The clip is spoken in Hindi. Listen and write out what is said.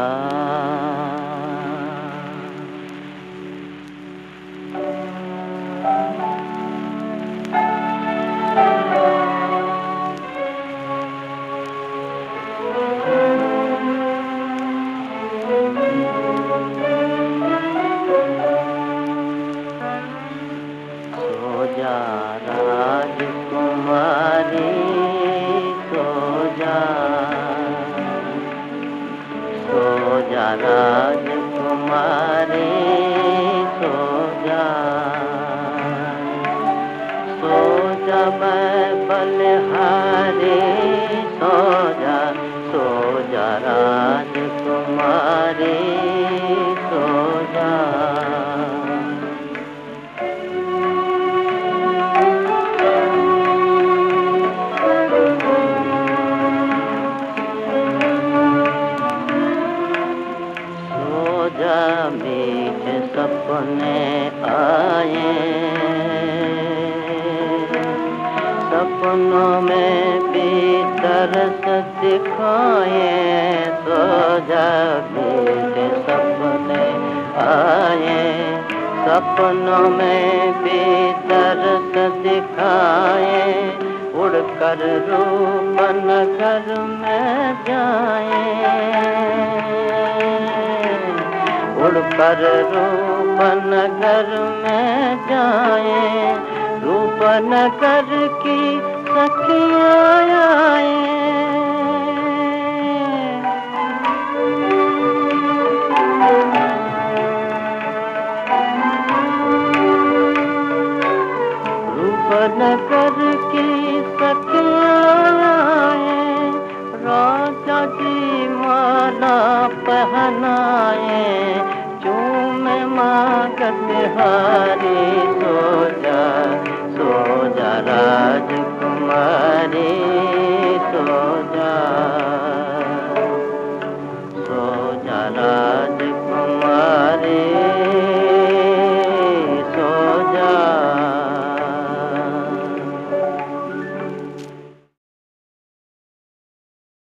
아. जा राज तुम्हारे सो जा। सो जा मैं बलहारे सो जा सो जा राज मीठ सपने आए। सपनों में भी तरस दिखाए सो जा सपने आए। सपनों में भी तरस दिखाए उड़कर रूपन घर में जाए। उड़कर रूपनगर में जाए रूपनगर की सखियाँ आए। रूपनगर की सखियाँ आए, राजा जी माला पहनाए हारी सो जा सो जा राजकुमारी सो जा